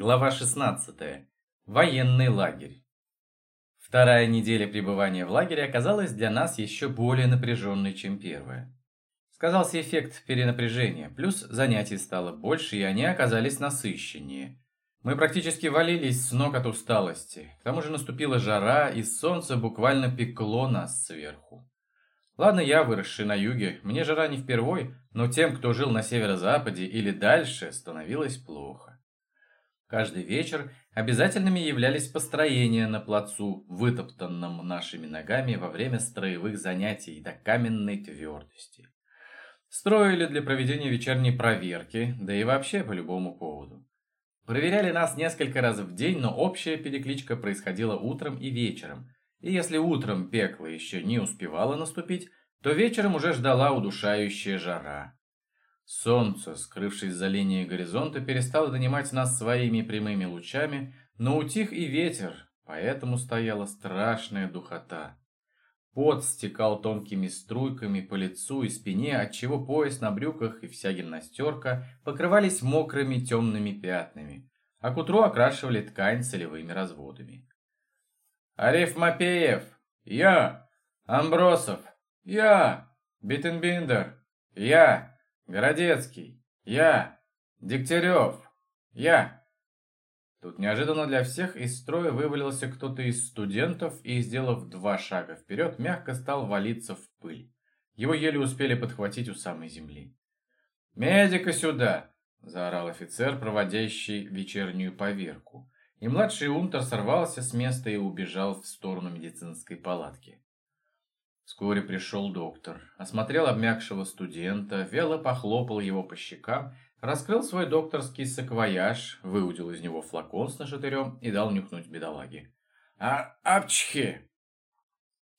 Глава 16. Военный лагерь. Вторая неделя пребывания в лагере оказалась для нас еще более напряженной, чем первая. Сказался эффект перенапряжения, плюс занятий стало больше, и они оказались насыщеннее. Мы практически валились с ног от усталости. К тому же наступила жара, и солнце буквально пекло нас сверху. Ладно, я, выросший на юге, мне жара не впервой, но тем, кто жил на северо-западе или дальше, становилось плохо. Каждый вечер обязательными являлись построения на плацу, вытоптанном нашими ногами во время строевых занятий до каменной твердости. Строили для проведения вечерней проверки, да и вообще по любому поводу. Проверяли нас несколько раз в день, но общая перекличка происходила утром и вечером. И если утром пекло еще не успевало наступить, то вечером уже ждала удушающая жара. Солнце, скрывшись за линией горизонта, перестало донимать нас своими прямыми лучами, но утих и ветер, поэтому стояла страшная духота. Пот стекал тонкими струйками по лицу и спине, отчего пояс на брюках и вся гимнастерка покрывались мокрыми темными пятнами, а к утру окрашивали ткань солевыми разводами. «Ариф Мапеев! Я! Амбросов! Я! Биттенбиндер! Я!» Городецкий. Я. Дегтярев. Я. Тут неожиданно для всех из строя вывалился кто-то из студентов и, сделав два шага вперед, мягко стал валиться в пыль. Его еле успели подхватить у самой земли. «Медика сюда!» – заорал офицер, проводящий вечернюю поверку. И младший унтер сорвался с места и убежал в сторону медицинской палатки. Вскоре пришел доктор, осмотрел обмякшего студента, вяло похлопал его по щекам, раскрыл свой докторский саквояж, выудил из него флакон с нашатырем и дал нюхнуть бедолаге. «А, апчхи!»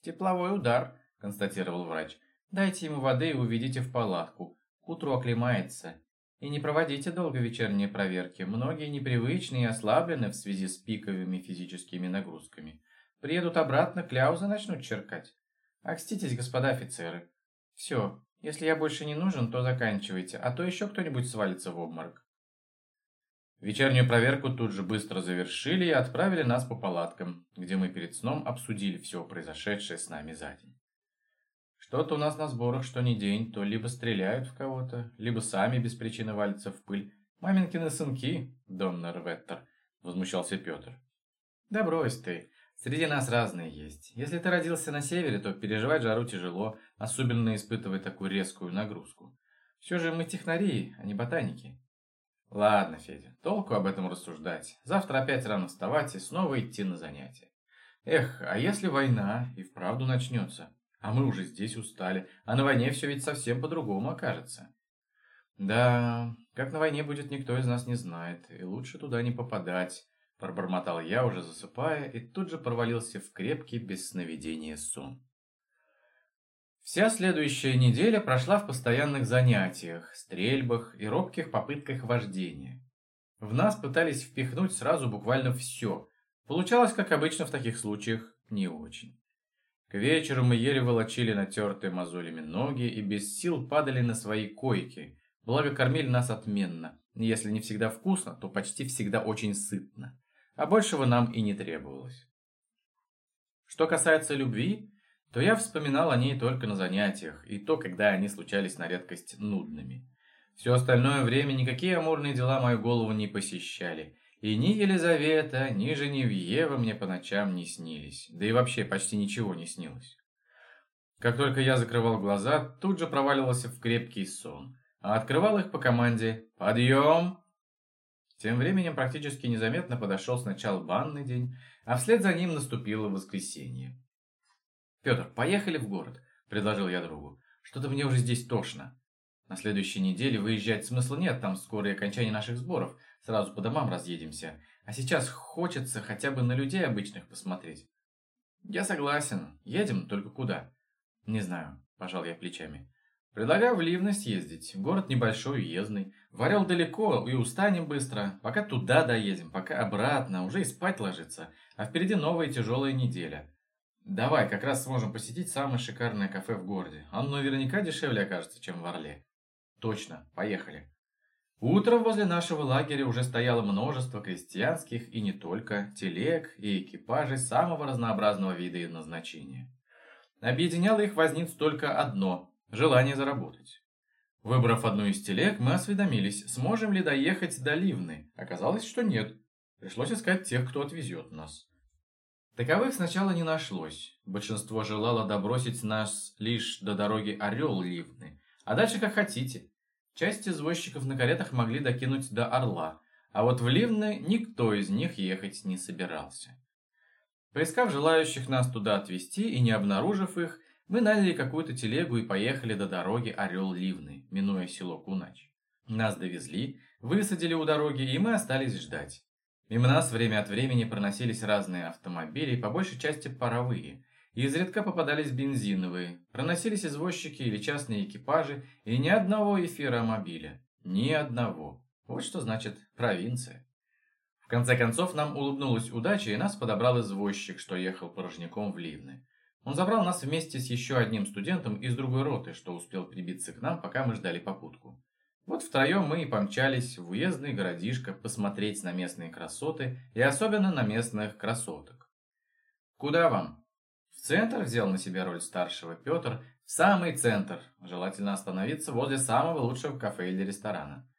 «Тепловой удар», — констатировал врач. «Дайте ему воды и уведите в палатку. К утру оклемается. И не проводите долго вечерние проверки. Многие непривычны и ослаблены в связи с пиковыми физическими нагрузками. Приедут обратно, кляузы начнут черкать. Окститесь, господа офицеры. Все, если я больше не нужен, то заканчивайте, а то еще кто-нибудь свалится в обморок. Вечернюю проверку тут же быстро завершили и отправили нас по палаткам, где мы перед сном обсудили все произошедшее с нами за день. Что-то у нас на сборах, что ни день, то либо стреляют в кого-то, либо сами без причины валятся в пыль. Маменькины сынки, Доннер Веттер, возмущался Петр. Да брось ты, Среди нас разные есть. Если ты родился на севере, то переживать жару тяжело, особенно испытывая такую резкую нагрузку. Все же мы технари, а не ботаники. Ладно, Федя, толку об этом рассуждать. Завтра опять рано вставать и снова идти на занятия. Эх, а если война и вправду начнется? А мы уже здесь устали, а на войне все ведь совсем по-другому окажется. Да, как на войне будет, никто из нас не знает, и лучше туда не попадать. Пробормотал я, уже засыпая, и тут же провалился в крепкий, без сновидения сон. Вся следующая неделя прошла в постоянных занятиях, стрельбах и робких попытках вождения. В нас пытались впихнуть сразу буквально все. Получалось, как обычно в таких случаях, не очень. К вечеру мы еле волочили натертые мозолями ноги и без сил падали на свои койки, благо кормили нас отменно, если не всегда вкусно, то почти всегда очень сытно а большего нам и не требовалось. Что касается любви, то я вспоминал о ней только на занятиях, и то, когда они случались на редкость нудными. Все остальное время никакие амурные дела мою голову не посещали, и ни Елизавета, ни Женевьева мне по ночам не снились, да и вообще почти ничего не снилось. Как только я закрывал глаза, тут же проваливался в крепкий сон, а открывал их по команде «Подъем!» Тем временем практически незаметно подошел сначала банный день, а вслед за ним наступило воскресенье. «Петр, поехали в город», — предложил я другу. «Что-то мне уже здесь тошно. На следующей неделе выезжать смысла нет, там скоро и окончание наших сборов, сразу по домам разъедемся. А сейчас хочется хотя бы на людей обычных посмотреть». «Я согласен. Едем, только куда?» «Не знаю», — пожал я плечами. Предлагаю в Ливно съездить. Город небольшой, уездный. Варел далеко и устанем быстро. Пока туда доедем, пока обратно, уже и спать ложиться. А впереди новая тяжелая неделя. Давай, как раз сможем посетить самое шикарное кафе в городе. Оно наверняка дешевле окажется, чем в Орле. Точно, поехали. Утром возле нашего лагеря уже стояло множество крестьянских и не только телег и экипажей самого разнообразного вида и назначения. Объединяло их возниц только одно – желание заработать. Выбрав одну из телег, мы осведомились, сможем ли доехать до Ливны. Оказалось, что нет. Пришлось искать тех, кто отвезет нас. Таковых сначала не нашлось. Большинство желало добросить нас лишь до дороги Орел-Ливны. А дальше как хотите. Часть извозчиков на каретах могли докинуть до Орла, а вот в Ливны никто из них ехать не собирался. Поискав желающих нас туда отвезти и не обнаружив их, мы наняли какую-то телегу и поехали до дороги Орел-Ливны, минуя село Кунач. Нас довезли, высадили у дороги, и мы остались ждать. Мимо нас время от времени проносились разные автомобили, по большей части паровые. И изредка попадались бензиновые, проносились извозчики или частные экипажи, и ни одного эфиромобиля. Ни одного. Вот что значит провинция. В конце концов, нам улыбнулась удача, и нас подобрал извозчик, что ехал порожняком в Ливны. Он забрал нас вместе с еще одним студентом из другой роты, что успел прибиться к нам, пока мы ждали попутку. Вот втроем мы и помчались в уездный городишко посмотреть на местные красоты и особенно на местных красоток. «Куда вам?» В центр взял на себя роль старшего Петр, в самый центр, желательно остановиться возле самого лучшего кафе или ресторана.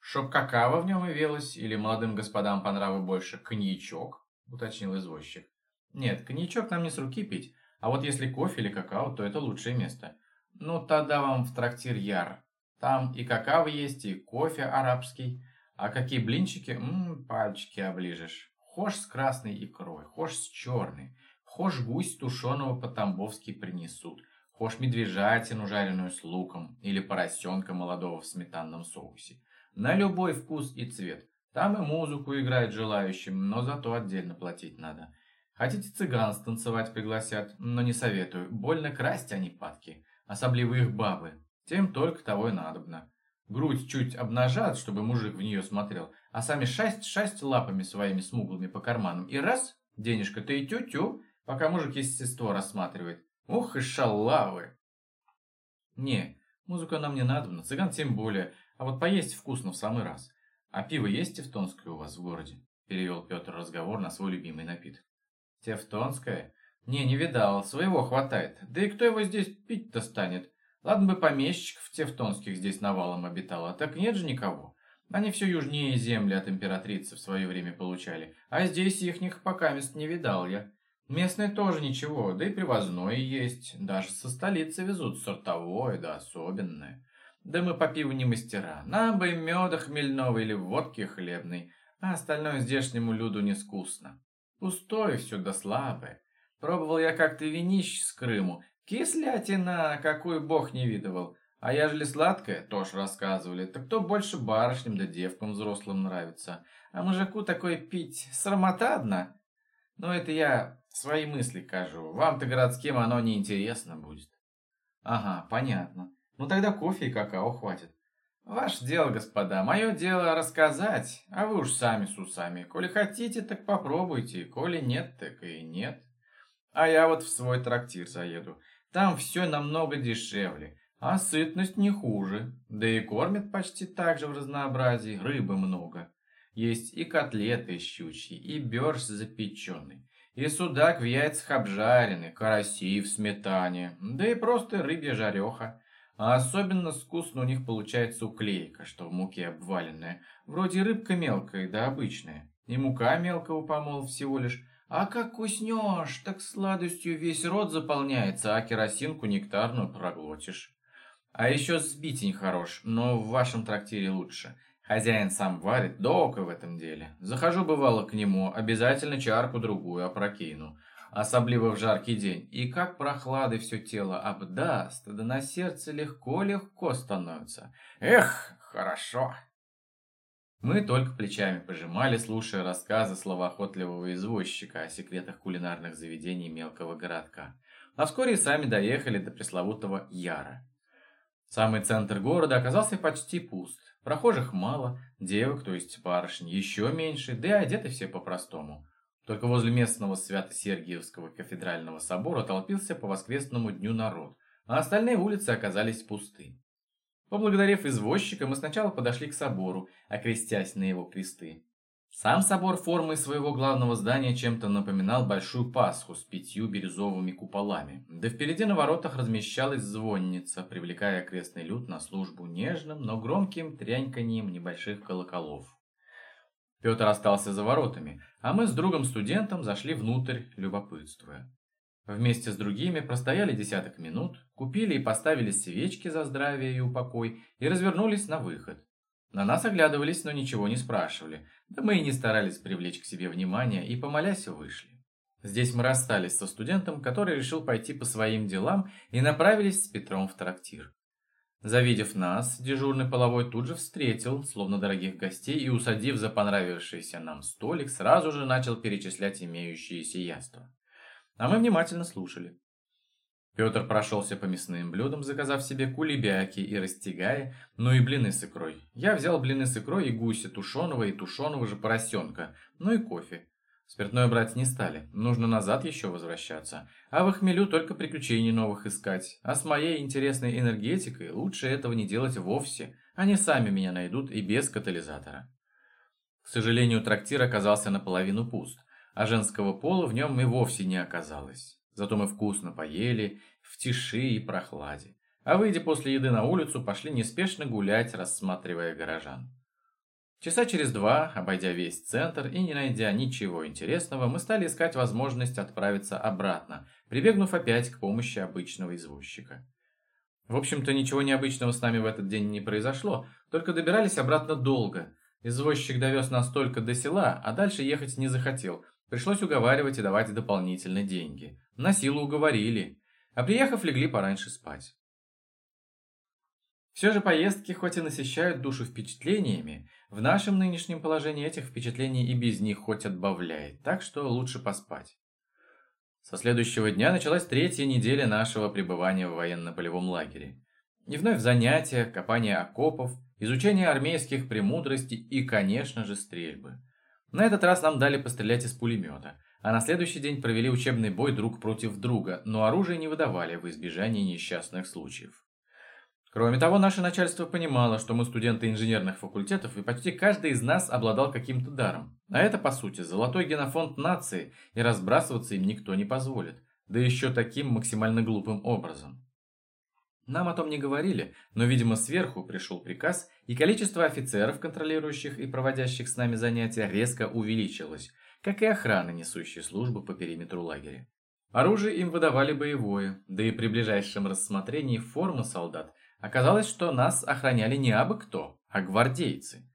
«Чтоб какао в нем явилось, или молодым господам по нраву больше коньячок?» – уточнил извозчик. «Нет, коньячок нам не с руки пить, а вот если кофе или какао, то это лучшее место. Ну, тогда вам в трактир Яр. Там и какао есть, и кофе арабский. А какие блинчики, ммм, пальчики оближешь. Хошь с красной икрой, хошь с черной. Хошь гусь тушеного по-тамбовски принесут. Хошь медвежатину жареную с луком или поросенка молодого в сметанном соусе. На любой вкус и цвет. Там и музыку играют желающим, но зато отдельно платить надо. Хотите цыган станцевать пригласят, но не советую. Больно красть они падки, особливо их бабы. Тем только того и надобно. Грудь чуть обнажат, чтобы мужик в нее смотрел, а сами шасть-шасть лапами своими смуглыми по карманам. И раз, денежка-то и тю-тю, пока мужик естество рассматривает. Ух и шалавы! Не, музыка нам не надобна, цыган тем более, а вот поесть вкусно в самый раз. А пиво есть тевтонское у вас в городе? Перевел Петр разговор на свой любимый напиток. Тевтонское? Не, не видал, своего хватает. Да и кто его здесь пить-то станет? Ладно бы помещиков тевтонских здесь навалом обитало, а так нет же никого. Они все южнее земли от императрицы в свое время получали, а здесь ихних пока мест не видал я. Местные тоже ничего, да и привозное есть, даже со столицы везут сортовое да особенное. Да мы по пиву не мастера, нам бы и меда хмельного или водки хлебной, а остальное здешнему люду не скучно. Пустое все да слабое. Пробовал я как-то винищ с Крыму. Кислятина, какую бог не видывал. А ежели сладкое, тоже рассказывали, так кто больше барышням да девкам взрослым нравится. А мужику такое пить срамота одна. Но это я свои мысли кажу. Вам-то городским оно неинтересно будет. Ага, понятно. Ну тогда кофе и какао хватит. Ваше дело, господа, мое дело рассказать, а вы уж сами с усами. Коли хотите, так попробуйте, коли нет, так и нет. А я вот в свой трактир заеду. Там все намного дешевле, а сытность не хуже. Да и кормят почти так же в разнообразии, рыбы много. Есть и котлеты щучьи, и бёрш запеченный, и судак в яйцах обжаренный, караси в сметане, да и просто рыбья жареха. А особенно вкусно у них получается уклейка, что в муке обваленная. Вроде рыбка мелкая, да обычная. И мука мелкого помол всего лишь. А как куснешь, так сладостью весь рот заполняется, а керосинку нектарную проглотишь. А еще сбитень хорош, но в вашем трактире лучше. Хозяин сам варит, долго в этом деле. Захожу, бывало, к нему, обязательно чарку-другую опрокину особливо в жаркий день, и как прохлады все тело обдаст, да на сердце легко-легко становится. Эх, хорошо. Мы только плечами пожимали, слушая рассказы словоохотливого извозчика о секретах кулинарных заведений мелкого городка. А вскоре сами доехали до пресловутого Яра. Самый центр города оказался почти пуст. Прохожих мало, девок, то есть барышень, еще меньше, да и одеты все по-простому. Только возле местного Свято-Сергиевского кафедрального собора толпился по воскресному дню народ, а остальные улицы оказались пусты. Поблагодарив извозчика, мы сначала подошли к собору, окрестясь на его кресты. Сам собор формой своего главного здания чем-то напоминал большую Пасху с пятью бирюзовыми куполами. Да впереди на воротах размещалась звонница, привлекая окрестный люд на службу нежным, но громким тряньканьем небольших колоколов. Петр остался за воротами, а мы с другом-студентом зашли внутрь, любопытствуя. Вместе с другими простояли десяток минут, купили и поставили свечки за здравие и упокой и развернулись на выход. На нас оглядывались, но ничего не спрашивали, да мы и не старались привлечь к себе внимание и, помолясь, вышли. Здесь мы расстались со студентом, который решил пойти по своим делам и направились с Петром в трактир. Завидев нас, дежурный половой тут же встретил, словно дорогих гостей, и, усадив за понравившийся нам столик, сразу же начал перечислять имеющиеся яства. А мы внимательно слушали. Петр прошелся по мясным блюдам, заказав себе кулебяки и растягая, ну и блины с икрой. Я взял блины с икрой и гуся тушеного и тушеного же поросенка, ну и кофе. Спиртное брать не стали, нужно назад еще возвращаться. А в хмелю только приключений новых искать. А с моей интересной энергетикой лучше этого не делать вовсе. Они сами меня найдут и без катализатора. К сожалению, трактир оказался наполовину пуст, а женского пола в нем и вовсе не оказалось. Зато мы вкусно поели, в тиши и прохладе. А выйдя после еды на улицу, пошли неспешно гулять, рассматривая горожан. Часа через два, обойдя весь центр и не найдя ничего интересного, мы стали искать возможность отправиться обратно, прибегнув опять к помощи обычного извозчика. В общем-то, ничего необычного с нами в этот день не произошло, только добирались обратно долго. Извозчик довез нас только до села, а дальше ехать не захотел. Пришлось уговаривать и давать дополнительные деньги. На силу уговорили. А приехав, легли пораньше спать. Все же поездки хоть и насыщают душу впечатлениями, в нашем нынешнем положении этих впечатлений и без них хоть отбавляет, так что лучше поспать. Со следующего дня началась третья неделя нашего пребывания в военно-полевом лагере. И вновь занятия, копание окопов, изучение армейских премудростей и, конечно же, стрельбы. На этот раз нам дали пострелять из пулемета – а на следующий день провели учебный бой друг против друга, но оружие не выдавали в избежание несчастных случаев. Кроме того, наше начальство понимало, что мы студенты инженерных факультетов, и почти каждый из нас обладал каким-то даром. А это, по сути, золотой генофонд нации, и разбрасываться им никто не позволит, да еще таким максимально глупым образом. Нам о том не говорили, но, видимо, сверху пришел приказ, и количество офицеров, контролирующих и проводящих с нами занятия, резко увеличилось, как и охрана, несущая службу по периметру лагеря. Оружие им выдавали боевое, да и при ближайшем рассмотрении формы солдат оказалось, что нас охраняли не абы кто, а гвардейцы.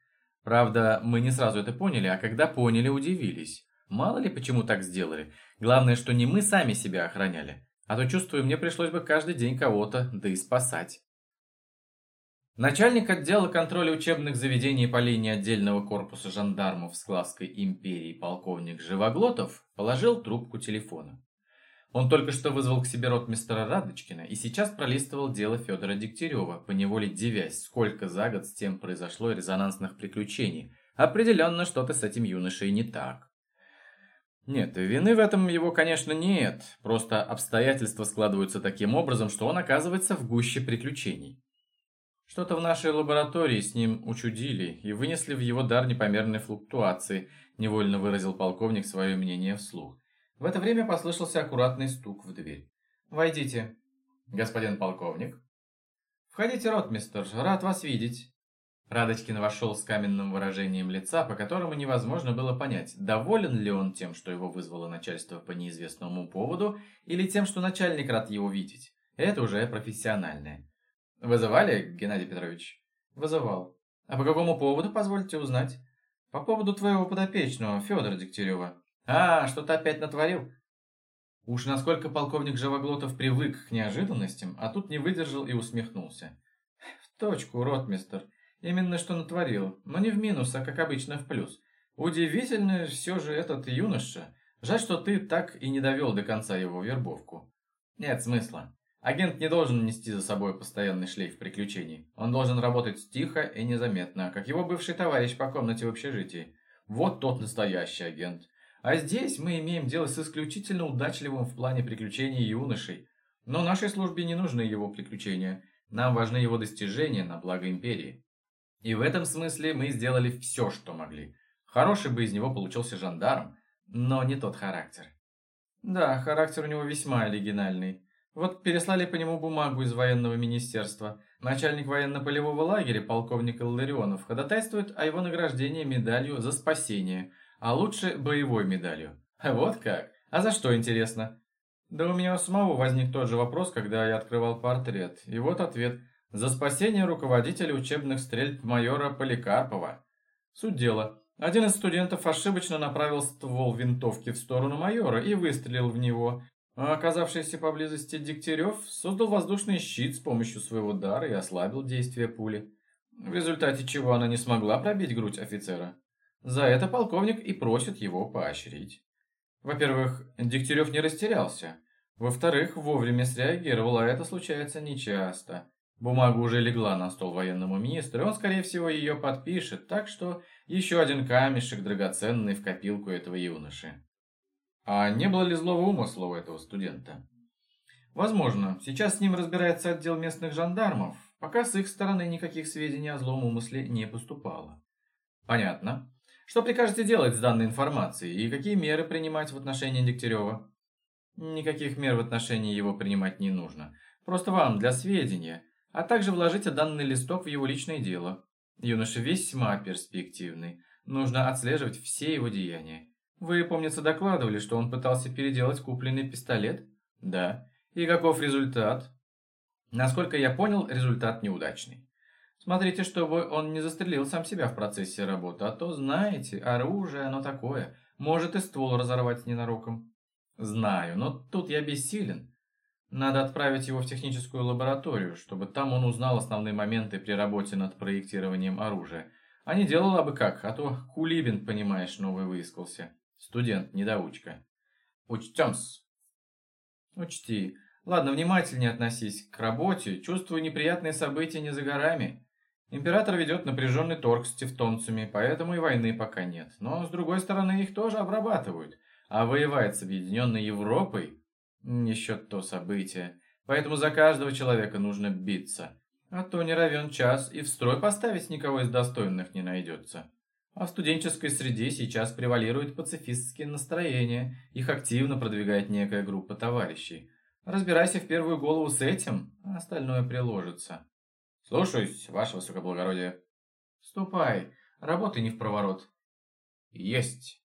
Правда, мы не сразу это поняли, а когда поняли, удивились. Мало ли почему так сделали. Главное, что не мы сами себя охраняли, а то, чувствую, мне пришлось бы каждый день кого-то, да и спасать. Начальник отдела контроля учебных заведений по линии отдельного корпуса жандармов Склавской империи полковник Живоглотов положил трубку телефона. Он только что вызвал к себе ротмистера Радочкина и сейчас пролистывал дело Федора Дегтярева, поневоле девясь, сколько за год с тем произошло резонансных приключений. Определенно что-то с этим юношей не так. Нет, вины в этом его, конечно, нет, просто обстоятельства складываются таким образом, что он оказывается в гуще приключений. Что-то в нашей лаборатории с ним учудили и вынесли в его дар непомерной флуктуации, невольно выразил полковник свое мнение вслух. В это время послышался аккуратный стук в дверь. «Войдите». «Господин полковник». «Входите, ротмистер, рад вас видеть». Радочкин вошел с каменным выражением лица, по которому невозможно было понять, доволен ли он тем, что его вызвало начальство по неизвестному поводу, или тем, что начальник рад его видеть. Это уже профессиональное. Вызывали, Геннадий Петрович? Вызывал. А по какому поводу, позвольте узнать? По поводу твоего подопечного, Федора Дегтярева. А, что-то опять натворил? Уж насколько полковник Живоглотов привык к неожиданностям, а тут не выдержал и усмехнулся. В точку, ротмистер. Именно что натворил, но не в минус, а как обычно в плюс. Удивительно все же этот юноша. Жаль, что ты так и не довел до конца его вербовку. Нет смысла. Агент не должен нести за собой постоянный шлейф приключений. Он должен работать тихо и незаметно, как его бывший товарищ по комнате в общежитии. Вот тот настоящий агент. А здесь мы имеем дело с исключительно удачливым в плане приключений юношей. Но нашей службе не нужны его приключения. Нам важны его достижения на благо империи. И в этом смысле мы сделали все, что могли. Хороший бы из него получился жандарм, но не тот характер. Да, характер у него весьма оригинальный. Вот переслали по нему бумагу из военного министерства. Начальник военно-полевого лагеря, полковник Илларионов, ходатайствует о его награждении медалью за спасение, а лучше боевой медалью. Вот как? А за что, интересно? Да у меня у самого возник тот же вопрос, когда я открывал портрет. И вот ответ. За спасение руководителя учебных стрельб майора Поликарпова. Суть дела. Один из студентов ошибочно направил ствол винтовки в сторону майора и выстрелил в него, а оказавшийся поблизости Дегтярев создал воздушный щит с помощью своего дара и ослабил действие пули, в результате чего она не смогла пробить грудь офицера. За это полковник и просит его поощрить. Во-первых, Дегтярев не растерялся. Во-вторых, вовремя среагировал, а это случается нечасто. Бумага уже легла на стол военному министру, и он, скорее всего, ее подпишет, так что еще один камешек драгоценный в копилку этого юноши. А не было ли злого умысла у этого студента? Возможно, сейчас с ним разбирается отдел местных жандармов, пока с их стороны никаких сведений о злом умысле не поступало. Понятно. Что прикажете делать с данной информацией и какие меры принимать в отношении Дегтярева? Никаких мер в отношении его принимать не нужно. Просто вам, для сведения, а также вложите данный листок в его личное дело. Юноша весьма перспективный. Нужно отслеживать все его деяния. Вы, помнится, докладывали, что он пытался переделать купленный пистолет? Да. И каков результат? Насколько я понял, результат неудачный. Смотрите, чтобы он не застрелил сам себя в процессе работы, а то, знаете, оружие, оно такое, может и ствол разорвать ненароком. Знаю, но тут я бессилен. Надо отправить его в техническую лабораторию, чтобы там он узнал основные моменты при работе над проектированием оружия. А не делал бы как, а то Кулибин, понимаешь, новый выискался. Студент-недоучка. Учтем-с. Учти. Ладно, внимательнее относись к работе. Чувствую, неприятные события не за горами. Император ведет напряженный торг с тевтонцами, поэтому и войны пока нет. Но, с другой стороны, их тоже обрабатывают. А воевать с Объединенной Европой – еще то событие. Поэтому за каждого человека нужно биться. А то не равен час, и в строй поставить никого из достойных не найдется. А в студенческой среде сейчас превалируют пацифистские настроения, их активно продвигает некая группа товарищей. Разбирайся в первую голову с этим, а остальное приложится. Слушаюсь, ваше высокоблагородие. Ступай, работай не в проворот. Есть.